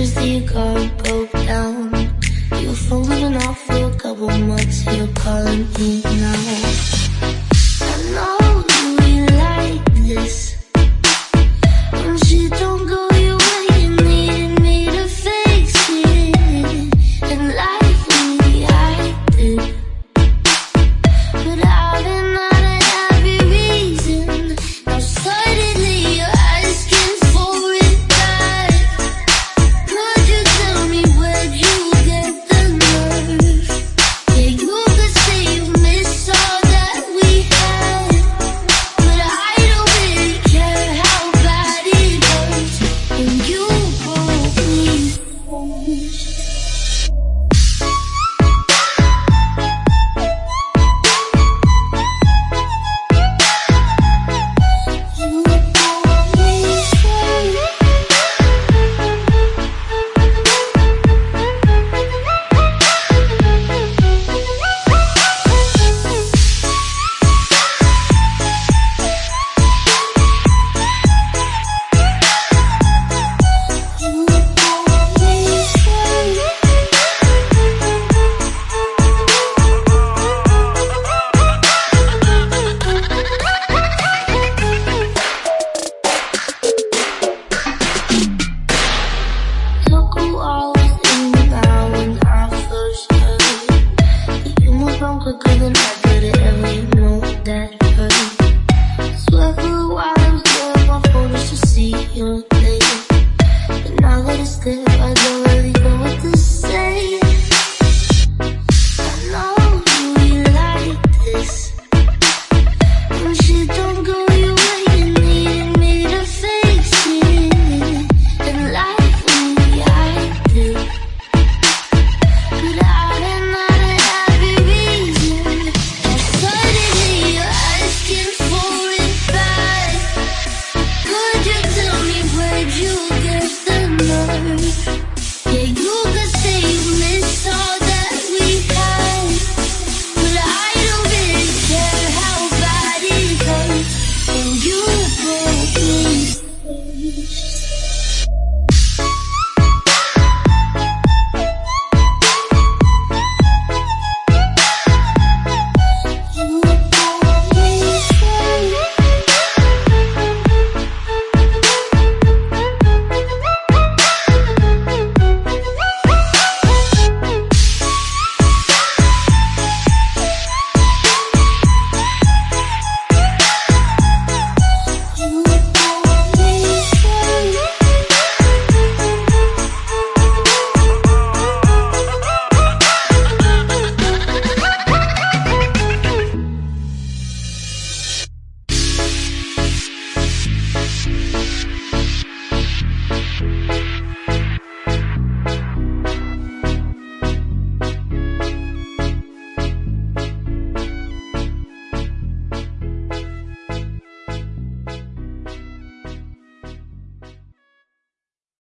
just that your car broke down. You're falling off for a couple months, you're calling me now